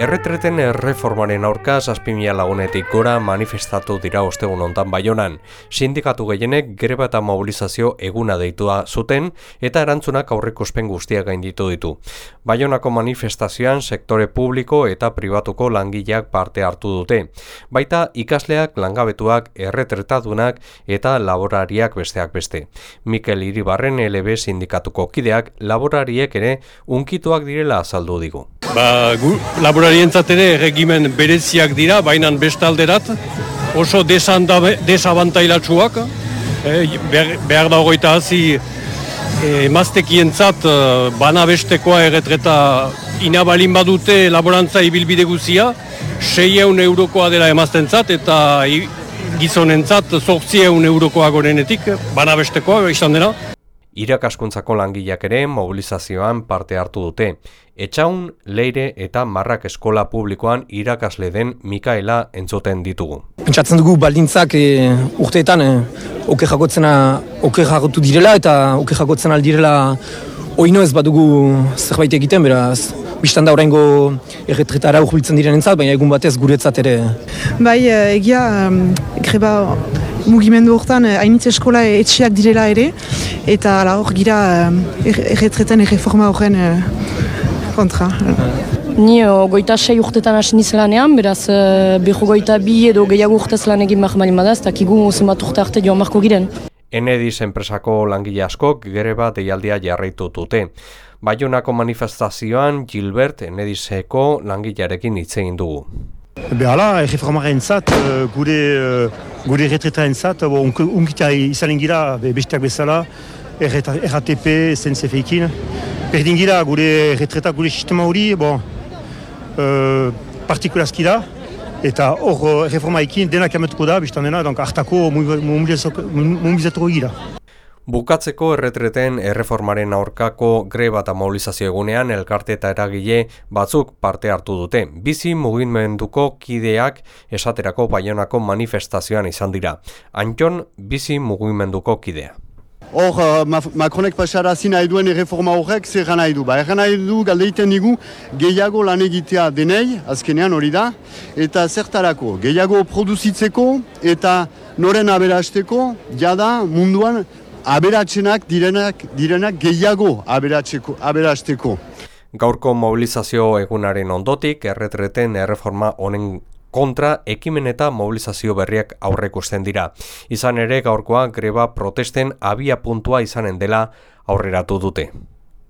Erretreten erreformaren aurka zazpimia lagunetik gora manifestatu dira ostegun ontan baionan. Sindikatu gehienek greba eta mobilizazio eguna deitua zuten eta erantzunak aurrikuspen guztiak gainditu ditu. Baionako manifestazioan sektore publiko eta pribatuko langileak parte hartu dute. Baita ikasleak, langabetuak, erretretadunak eta laborariak besteak beste. Mikel Iribarren LB sindikatuko kideak laborariek ere unkituak direla azaldu digu. Ba, gu, laborarientzat ere regimen bereziak dira, baina bestalderat oso desabantailatsuak. Eh, behar, behar da hogeita hazi eh, emaztekientzat eh, bana bestekoa erretreta inabalin badute laborantza ibilbide guzia, 6 eun eurokoa dela emaztentzat eta gizonentzat zortzi eurokoa gorenetik, bana bestekoa izan dena. Irakaskuntzako langileak ere mobilizazioan parte hartu dute. Etxaun, leire eta marrak eskola publikoan irakasle den Mikaela entzuten ditugu. Pentsatzen dugu baldintzak e, urteetan e, oke jakotzena oke jakotu direla eta oke jakotzen aldirela oino ez badugu zerbait egiten, beraz biztan da horrengo erretretara urbiltzen diren entzat, baina egun batez guretzat ere. Bai, eh, egia, greba mugimendu hortan hainitz eskola etxeak direla ere, eta hor gira erretreten erreforma horren kontra. Ni goita sei urtetan hasi nizelanean, beraz beho goita bi edo gehiago urtez lan egin behar malin badaz, eta kigu zenbat urte arte joan marko giren. Enediz enpresako langile askok gere bat eialdia jarraitu dute. Baionako manifestazioan Gilbert Enedizeko langilearekin hitz egin dugu. Behala, erreformaren zat, gure, gure retretaren zat, unkita izanen gira besteak bezala, RATP, SNCF-ekin, Berdin gira gure retreta gure sistema hori, bon, uh, partikulazki da, eta hor reforma ekin denak ametuko da, biztan dena, donk hartako mobilizatuko gira. Bukatzeko erretreten erreformaren aurkako greba eta mobilizazio egunean elkarte eta eragile batzuk parte hartu dute. Bizi mugimenduko kideak esaterako baionako manifestazioan izan dira. Antion, bizi mugimenduko kidea. Hor, uh, Macronek pasara zina eduen erreforma horrek zer gana edu. Ba, gana edu galdeiten digu gehiago lan egitea denei, azkenean hori da, eta zertarako, gehiago produzitzeko eta noren aberasteko, jada munduan aberatzenak direnak, direnak gehiago aberasteko. Gaurko mobilizazio egunaren ondotik, erretreten erreforma honen kontra ekimen eta mobilizazio berriak aurrekusten dira. Izan ere gaurkoa greba protesten abia puntua izanen dela aurreratu dute.